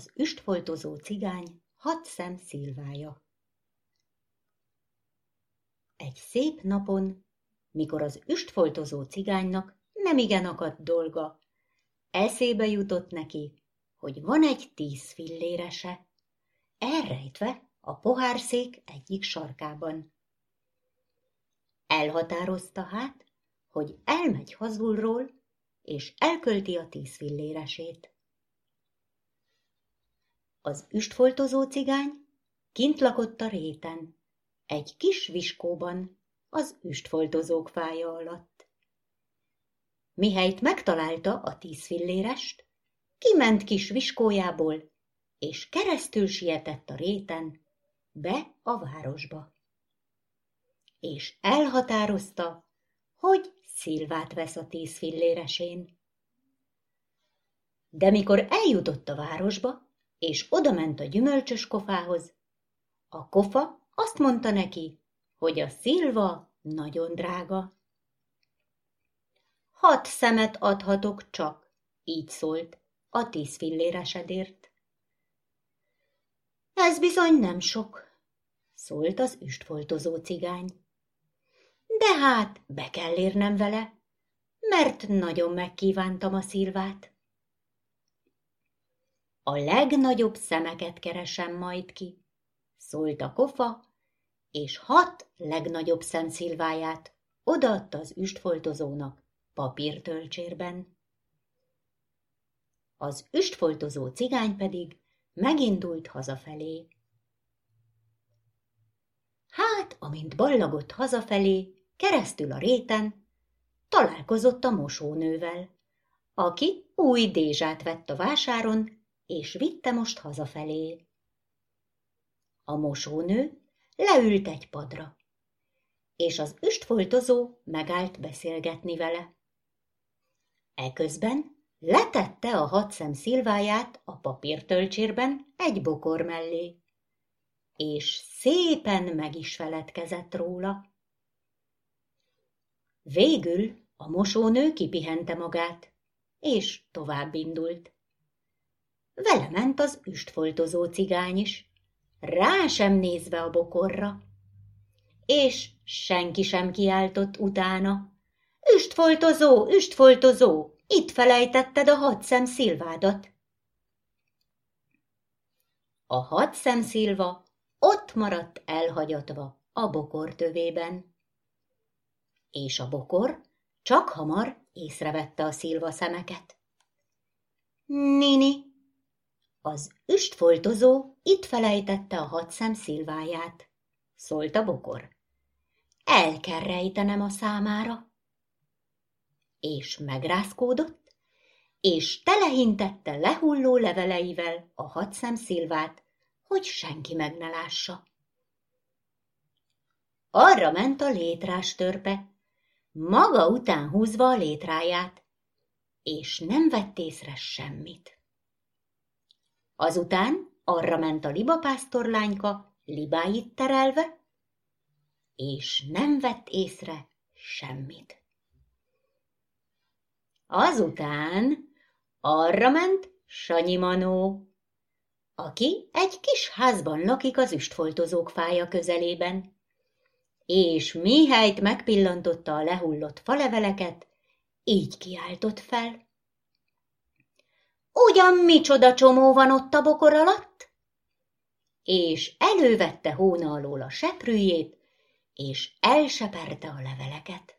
az üstfoltozó cigány hat szem szilvája. Egy szép napon, mikor az üstfoltozó cigánynak nemigen akadt dolga, eszébe jutott neki, hogy van egy tíz fillérese, elrejtve a pohárszék egyik sarkában. Elhatározta hát, hogy elmegy hazulról, és elkölti a tíz filléresét. Az üstfoltozó cigány kint lakott a réten, egy kis viskóban, az üstfoltozók fája alatt. Mihelyt megtalálta a tíz fillérest, kiment kis viskójából, és keresztül sietett a réten, be a városba. És elhatározta, hogy szilvát vesz a tíz filléresén. De mikor eljutott a városba, és odament a gyümölcsös kofához, a kofa azt mondta neki, hogy a szilva nagyon drága. Hat szemet adhatok csak, így szólt, a tíz filléresedért. Ez bizony nem sok, szólt az üstfoltozó cigány. De hát be kell érnem vele, mert nagyon megkívántam a szilvát. A legnagyobb szemeket keresem majd ki, szólt a kofa, és hat legnagyobb szemszilváját odaadta az üstfoltozónak papírtölcsérben. Az üstfoltozó cigány pedig megindult hazafelé. Hát, amint ballagott hazafelé, keresztül a réten, találkozott a mosónővel, aki új dézsát vett a vásáron, és vitte most hazafelé. A mosónő leült egy padra, és az üstfoltozó megállt beszélgetni vele. Eközben letette a hat szem szilváját a papírtölcsérben egy bokor mellé, és szépen meg is feledkezett róla. Végül a mosónő kipihente magát, és tovább indult. Vele ment az üstfoltozó cigány is, rá sem nézve a bokorra. És senki sem kiáltott utána. Üstfoltozó, üstfoltozó, itt felejtetted a hat szem szilvádat. A hat szem szilva ott maradt elhagyatva a bokor tövében. És a bokor csak hamar észrevette a szilva szemeket. Nini, az üstfoltozó itt felejtette a hat szem szilváját, szólt a bokor. El kell rejtenem a számára. És megrázkódott, és telehintette lehulló leveleivel a hat szem szilvát, hogy senki meg ne lássa. Arra ment a létrás törpe, maga után húzva a létráját, és nem vett észre semmit. Azután arra ment a libapásztorlányka, libáit terelve, és nem vett észre semmit. Azután arra ment Sanyi Manó, aki egy kis házban lakik az üstfoltozók fája közelében, és mihelyt megpillantotta a lehullott faleveleket, így kiáltott fel. Ugyan micsoda csomó van ott a bokor alatt? És elővette hóna alól a seprűjét, és elseperte a leveleket.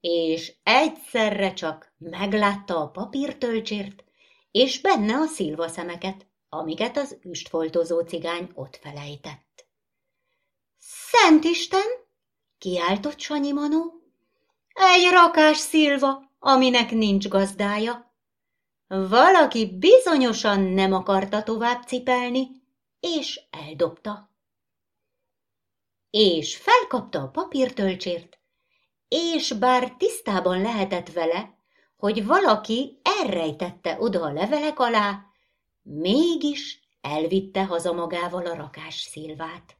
És egyszerre csak meglátta a papírtölcsért, és benne a szilvaszemeket, amiket az üstfoltozó cigány ott felejtett. Szent Isten! kiáltott Sanyi Manó. Egy rakás szilva, aminek nincs gazdája. Valaki bizonyosan nem akarta tovább cipelni, és eldobta. És felkapta a papírtölcsért, és bár tisztában lehetett vele, hogy valaki elrejtette oda a levelek alá, mégis elvitte haza magával a rakás szilvát.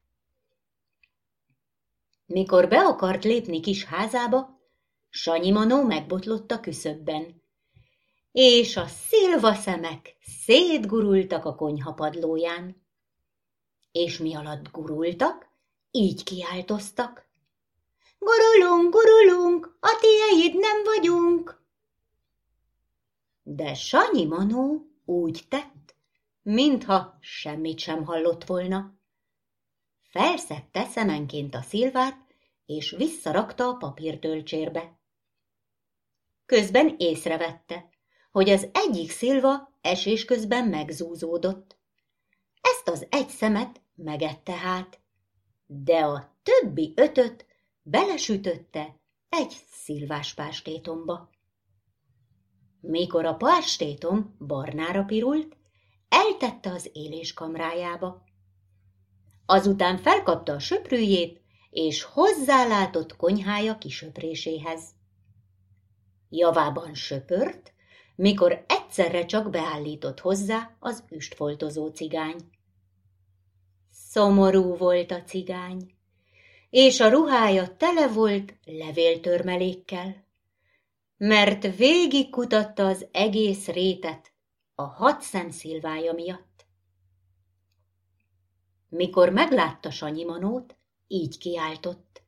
Mikor be akart lépni kis házába, Sanyi Manó megbotlott a küszöbben, és a szilvaszemek szétgurultak a konyha padlóján. És mi alatt gurultak, így kiáltoztak. Gurulunk, gurulunk, a tieid nem vagyunk. De Sanyi Manó úgy tett, mintha semmit sem hallott volna. Felszette szemenként a szilvát, és visszarakta a papírtölcsérbe. Közben észrevette, hogy az egyik szilva esés közben megzúzódott. Ezt az egy szemet megette hát, de a többi ötöt belesütötte egy szilvás pástétomba. Mikor a pástétom barnára pirult, eltette az éléskamrájába. Azután felkapta a söprűjét, és hozzálátott konyhája kisöpréséhez. Javában söpört, mikor egyszerre csak beállított hozzá az üstfoltozó cigány. Szomorú volt a cigány, és a ruhája tele volt levéltörmelékkel, mert végigkutatta az egész rétet a hat szilvája miatt. Mikor meglátta Sanyi Manót, így kiáltott.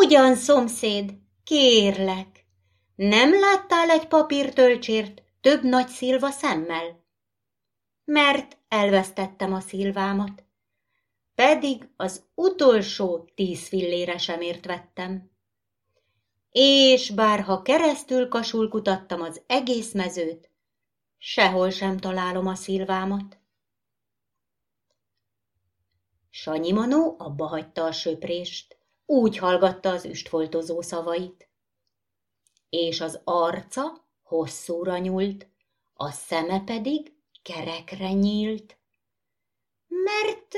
Ugyan, szomszéd, kérlek, nem láttál egy papírtölcsért több nagy szilva szemmel? Mert elvesztettem a szilvámat, pedig az utolsó tíz fillére sem ért vettem. És bárha keresztül kasulkutattam az egész mezőt, sehol sem találom a szilvámat. Sanyi Manó abba hagyta a söprést, úgy hallgatta az üstfoltozó szavait. És az arca hosszúra nyúlt, a szeme pedig kerekre nyílt. Mert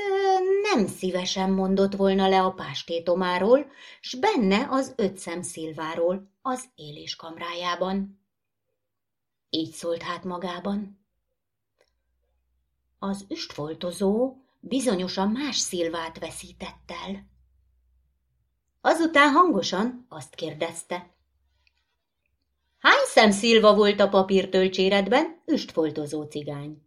nem szívesen mondott volna le a pástétomáról, s benne az öt szilváról az éléskamrájában. Így szólt hát magában. Az üstfoltozó bizonyosan más szilvát veszített el. Azután hangosan azt kérdezte. Hány szem szilva volt a papírtölcséredben, üstfoltozó cigány?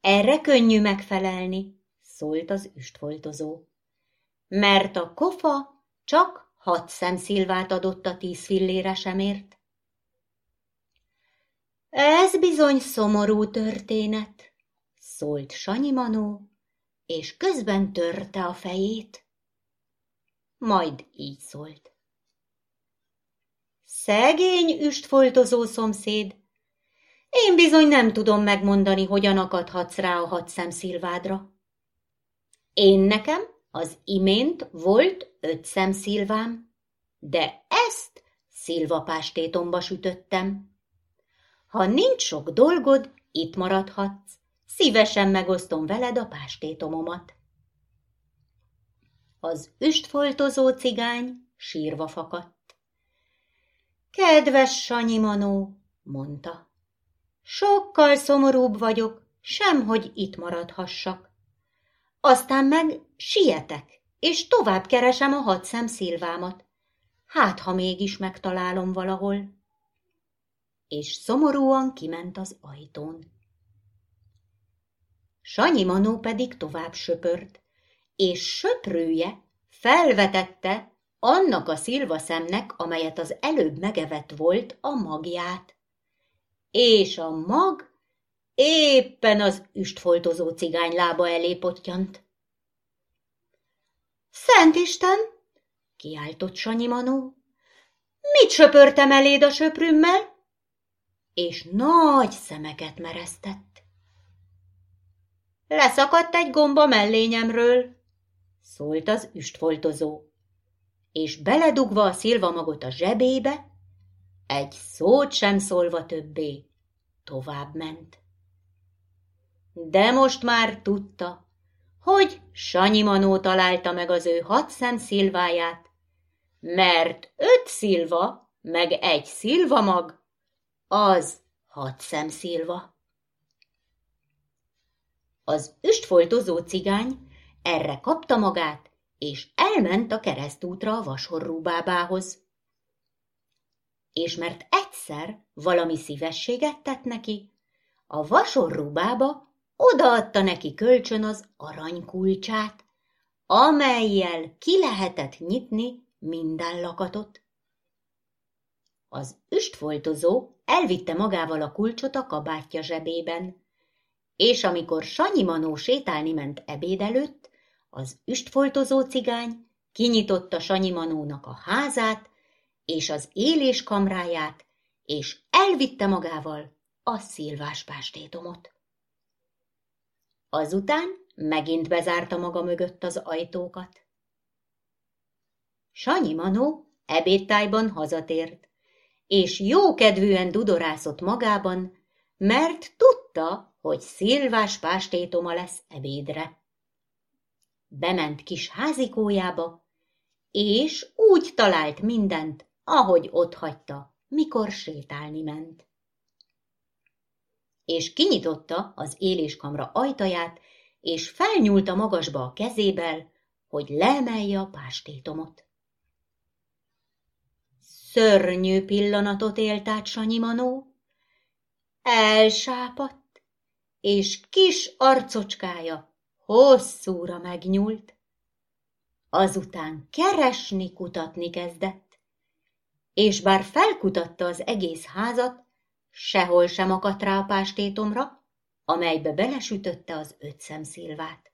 Erre könnyű megfelelni, szólt az üstfoltozó. Mert a kofa csak hat szilvát adott a tíz fillére semért. Ez bizony szomorú történet, szólt Sanyi Manó, és közben törte a fejét. Majd így szólt. Szegény üstfoltozó szomszéd, én bizony nem tudom megmondani, hogyan akadhatsz rá a hat szilvádra. Én nekem az imént volt öt szilvám, de ezt szilvapástétomba sütöttem. Ha nincs sok dolgod, itt maradhatsz. Szívesen megosztom veled a pástétomomat. Az üstfoltozó cigány sírva fakadt. Kedves Sanyi Manó, mondta, sokkal szomorúbb vagyok, semhogy itt maradhassak. Aztán meg sietek, és tovább keresem a hat szem szilvámat. Hát, ha mégis megtalálom valahol. És szomorúan kiment az ajtón. Sanyi Manó pedig tovább söpört, és söprője felvetette annak a szilvaszemnek, amelyet az előbb megevett volt, a magját. És a mag éppen az üstfoltozó cigány lába elé pottyant. Szent Isten! kiáltott Sanyi Manó. Mit söpörtem eléd a söprümmel? És nagy szemeket meresztett. Leszakadt egy gomba mellényemről, szólt az üstfoltozó, és beledugva a szilvamagot a zsebébe, egy szót sem szólva többé, tovább ment. De most már tudta, hogy Sanyi Manó találta meg az ő hat szem szilváját, mert öt szilva, meg egy szilvamag, az hat szem szilva. Az üstfoltozó cigány erre kapta magát, és elment a keresztútra a vasorrú bábához. és mert egyszer valami szívességet tett neki, a vasorrubába odaadta neki kölcsön az aranykulcsát, amelyel ki lehetett nyitni minden lakatot. Az üstfoltozó elvitte magával a kulcsot a kabátja zsebében, és amikor Sanyi Manó sétálni ment ebéd előtt, az üstfoltozó cigány kinyitotta Sanyi Manónak a házát és az éléskamráját, és elvitte magával a szilvás pástétomot. Azután megint bezárta maga mögött az ajtókat. Sanyi Manó ebédtájban hazatért, és jókedvűen dudorászott magában, mert tudta, hogy szilvás pástétoma lesz ebédre. Bement kis házikójába, és úgy talált mindent, ahogy ott hagyta, mikor sétálni ment. És kinyitotta az éléskamra ajtaját, és felnyúlta magasba a kezével, hogy leemelje a pástétomot. Szörnyű pillanatot élt át Sanyi Manó. Elsápadt, és kis arcocskája hosszúra megnyúlt. Azután keresni, kutatni kezdett, és bár felkutatta az egész házat, sehol sem akadt rá a pástétomra, amelybe belesütötte az öt szemszilvát.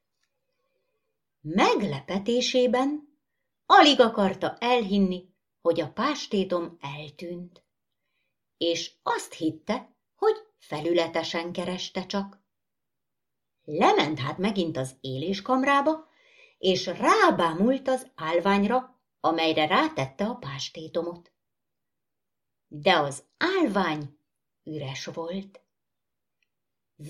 Meglepetésében alig akarta elhinni, hogy a pástétom eltűnt, és azt hitte, hogy felületesen kereste csak. Lement hát megint az éléskamrába, és rábámult az állványra, amelyre rátette a pástétomot. De az állvány üres volt.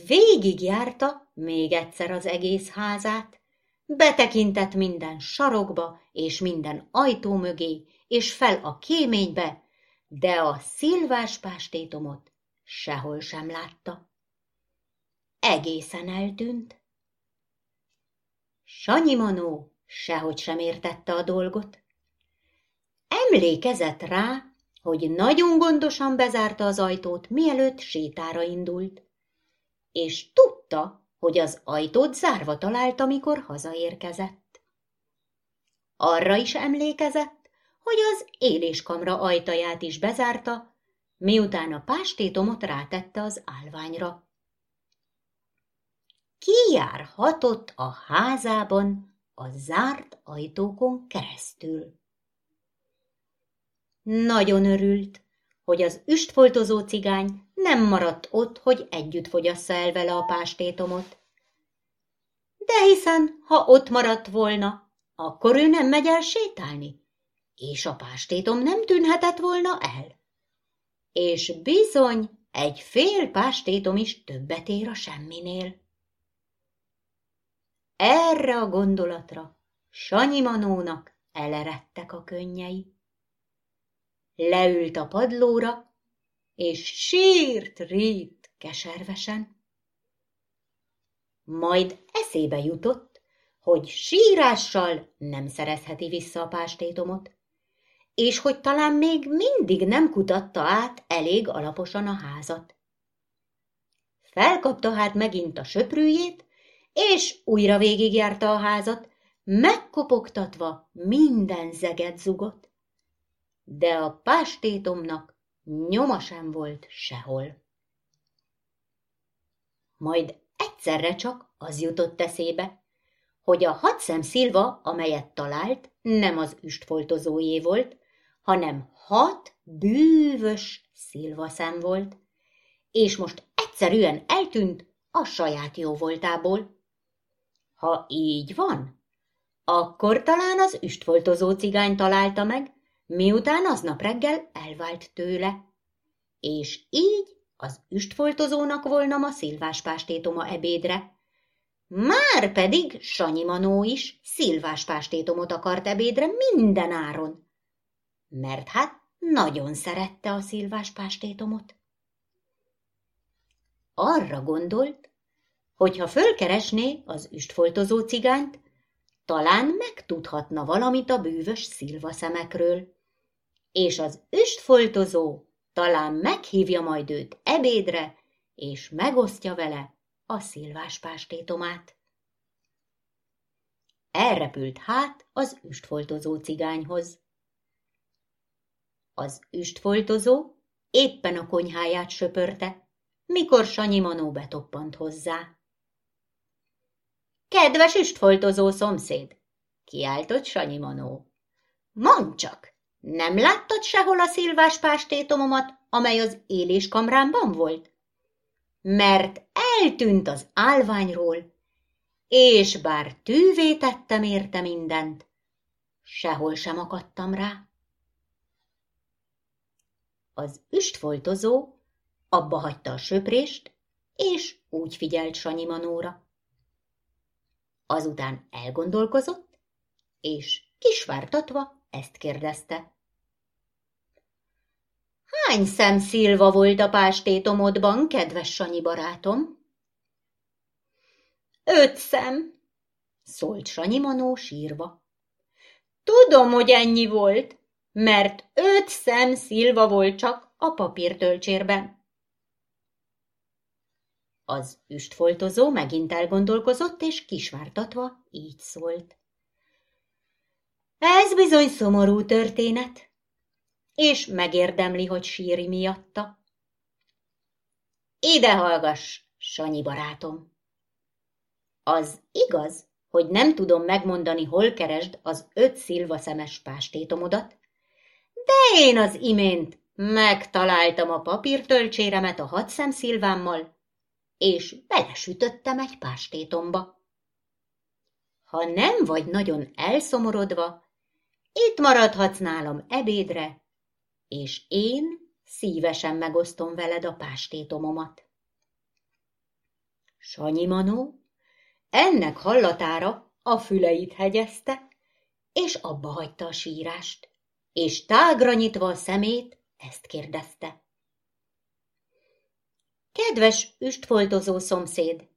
Végigjárta még egyszer az egész házát, betekintett minden sarokba és minden ajtó mögé, és fel a kéménybe, de a szilvás pástétomot sehol sem látta. Egészen eltűnt. Sanyi Manó sehogy sem értette a dolgot. Emlékezett rá, hogy nagyon gondosan bezárta az ajtót, mielőtt sétára indult, és tudta, hogy az ajtót zárva talált, amikor hazaérkezett. Arra is emlékezett, hogy az éléskamra ajtaját is bezárta, miután a pástétomot rátette az állványra. Ki járhatott a házában a zárt ajtókon keresztül? Nagyon örült, hogy az üstfoltozó cigány nem maradt ott, hogy együtt fogyassza el vele a pástétomot. De hiszen, ha ott maradt volna, akkor ő nem megy el sétálni, és a pástétom nem tűnhetett volna el. És bizony, egy fél pástétom is többet ér a semminél. Erre a gondolatra Sanyi Manónak eleredtek a könnyei. Leült a padlóra, és sírt rít keservesen. Majd eszébe jutott, hogy sírással nem szerezheti vissza a pástétomot, és hogy talán még mindig nem kutatta át elég alaposan a házat. Felkapta hát megint a söprűjét, és újra végigjárta a házat, megkopogtatva minden zeget zugot. De a pástétomnak nyoma sem volt sehol. Majd egyszerre csak az jutott eszébe, hogy a hadszem szilva, amelyet talált, nem az üstfoltozójé volt, hanem hat bűvös szilvaszem volt, és most egyszerűen eltűnt a saját jó voltából. Ha így van, akkor talán az üstfoltozó cigány találta meg, miután aznap reggel elvált tőle. És így az üstfoltozónak volna ma szilvás pástétoma ebédre. Már pedig Sanyi Manó is szilvás pástétomot akart ebédre minden áron mert hát nagyon szerette a szilvás pástétomot. Arra gondolt, hogy ha fölkeresné az üstfoltozó cigányt, talán megtudhatna valamit a bűvös szilvaszemekről, és az üstfoltozó talán meghívja majd őt ebédre, és megosztja vele a szilvás pástétomát. Elrepült hát az üstfoltozó cigányhoz. Az üstfoltozó éppen a konyháját söpörte, mikor Sanyi Manó betoppant hozzá. Kedves üstfoltozó szomszéd, kiáltott Sanyi Manó. Mondd csak, nem láttad sehol a szilvás pástétomomat, amely az éléskamrámban volt? Mert eltűnt az álványról, és bár tűvé tettem érte mindent, sehol sem akadtam rá. Az üstfoltozó abba hagyta a söprést, és úgy figyelt Sanyi Manóra. Azután elgondolkozott, és kisvártatva ezt kérdezte. Hány szem szilva volt a pástétomodban, kedves Sanyi barátom? Öt szem, szólt Sanyi Manó sírva. Tudom, hogy ennyi volt, mert öt szem szilva volt csak a papírtölcsérben. Az üstfoltozó megint elgondolkozott, és kisvártatva így szólt. Ez bizony szomorú történet, és megérdemli, hogy síri miatta. Ide hallgass, Sanyi barátom! Az igaz, hogy nem tudom megmondani, hol keresd az öt szilvaszemes pástétomodat, de én az imént megtaláltam a papírtölcséremet a hat szilvámmal, és belesütöttem egy pástétomba. Ha nem vagy nagyon elszomorodva, itt maradhatsz nálam ebédre, és én szívesen megosztom veled a pástétomomat. Sanyi Manó ennek hallatára a füleit hegyezte, és abba hagyta a sírást, és tágra nyitva a szemét ezt kérdezte. Kedves üstfoltozó szomszéd,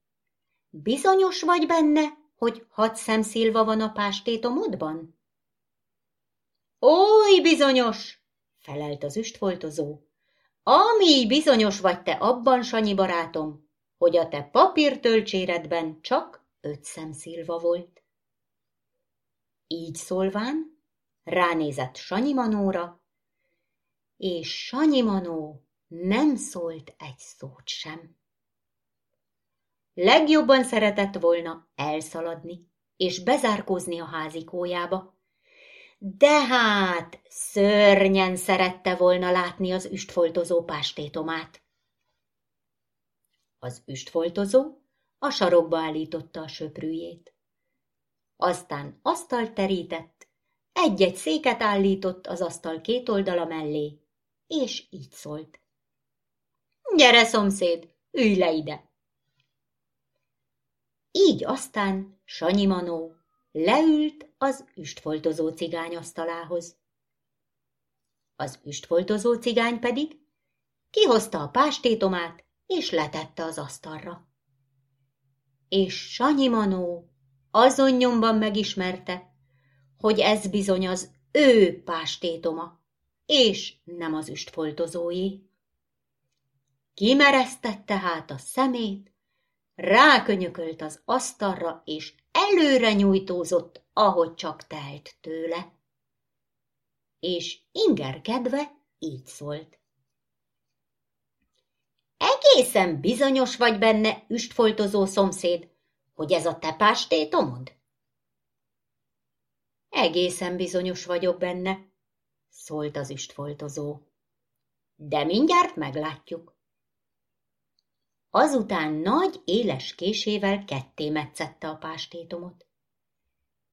bizonyos vagy benne, hogy hat szemszilva van a pástétomodban? Oly bizonyos, felelt az üstfoltozó. Ami bizonyos vagy te abban, Sanyi barátom, hogy a te papírtölcséredben csak öt szemszilva volt. Így szólván ránézett Sanyi Manóra, és Sanyi Manó nem szólt egy szót sem. Legjobban szeretett volna elszaladni és bezárkózni a házikójába, de hát szörnyen szerette volna látni az üstfoltozó pástétomát. Az üstfoltozó a sarokba állította a söprűjét. Aztán asztalt terített, egy-egy széket állított az asztal két oldala mellé, és így szólt. Gyere, szomszéd, ülj le ide! Így aztán Sanyi Manó leült az üstfoltozó cigány asztalához. Az üstfoltozó cigány pedig kihozta a pástétomát, és letette az asztalra. És Sanyi Manó azon nyomban megismerte, hogy ez bizony az ő pástétoma, és nem az üstfoltozóé. Kimeresztette hát a szemét, rákönyökölt az asztalra, és előre nyújtózott, ahogy csak telt tőle. És Inger kedve így szólt. Egészen bizonyos vagy benne, üstfoltozó szomszéd, hogy ez a te pástétomod? Egészen bizonyos vagyok benne, szólt az üstfoltozó. De mindjárt meglátjuk. Azután nagy, éles késével ketté metszette a pástétomot.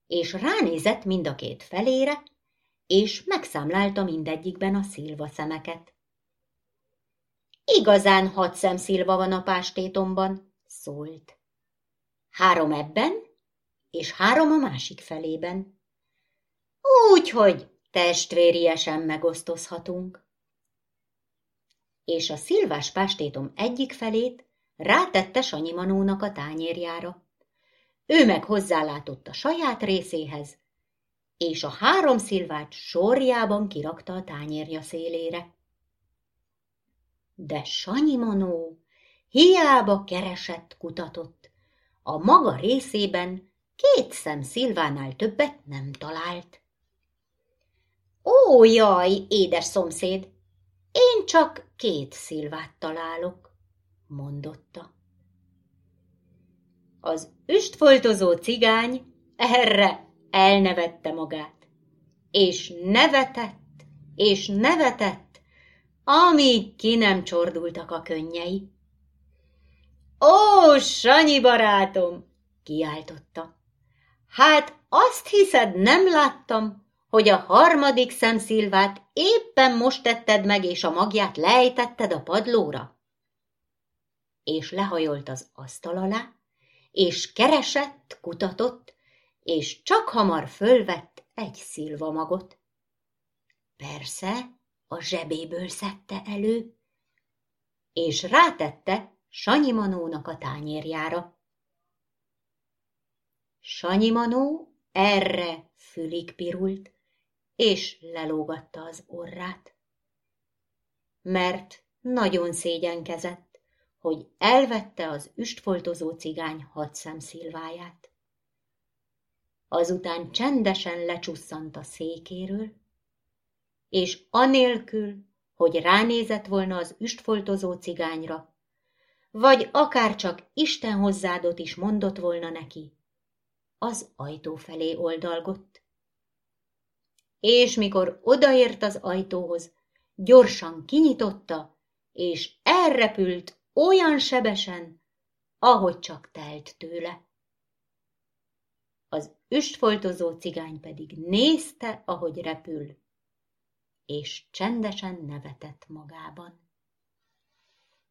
És ránézett mind a két felére, és megszámlálta mindegyikben a szilva szemeket. Igazán hat szem szilva van a pástétomban, szólt. Három ebben, és három a másik felében. Úgyhogy testvériesen megosztozhatunk. És a szilvás pástétom egyik felét Rátette Sanyi Manónak a tányérjára. Ő meg hozzálátott a saját részéhez, és a három szilvát sorjában kirakta a tányérja szélére. De Sanyi Manó hiába keresett, kutatott, a maga részében két szem szilvánál többet nem talált. Ó, jaj, édes szomszéd, én csak két szilvát találok, mondotta. Az üstfoltozó cigány erre elnevette magát, és nevetett, és nevetett, amíg ki nem csordultak a könnyei. Ó, Sanyi barátom, kiáltotta. Hát azt hiszed, nem láttam, hogy a harmadik szemszilvát éppen most tetted meg, és a magját lejtetted a padlóra? És lehajolt az asztal alá, és keresett, kutatott, és csak hamar fölvett egy szilvamagot. Persze, a zsebéből szedte elő, és rátette Sanyi Manónak a tányérjára. Sanyi Manó erre fülig pirult, és lelógatta az orrát. Mert nagyon szégyenkezett, hogy elvette az üstfoltozó cigány hat szilváját. Azután csendesen lecsusszant a székéről, és anélkül, hogy ránézett volna az üstfoltozó cigányra, vagy akár csak Isten hozzádot is mondott volna neki, az ajtó felé oldalgott és mikor odaért az ajtóhoz, gyorsan kinyitotta, és elrepült olyan sebesen, ahogy csak telt tőle. Az üstfoltozó cigány pedig nézte, ahogy repül, és csendesen nevetett magában.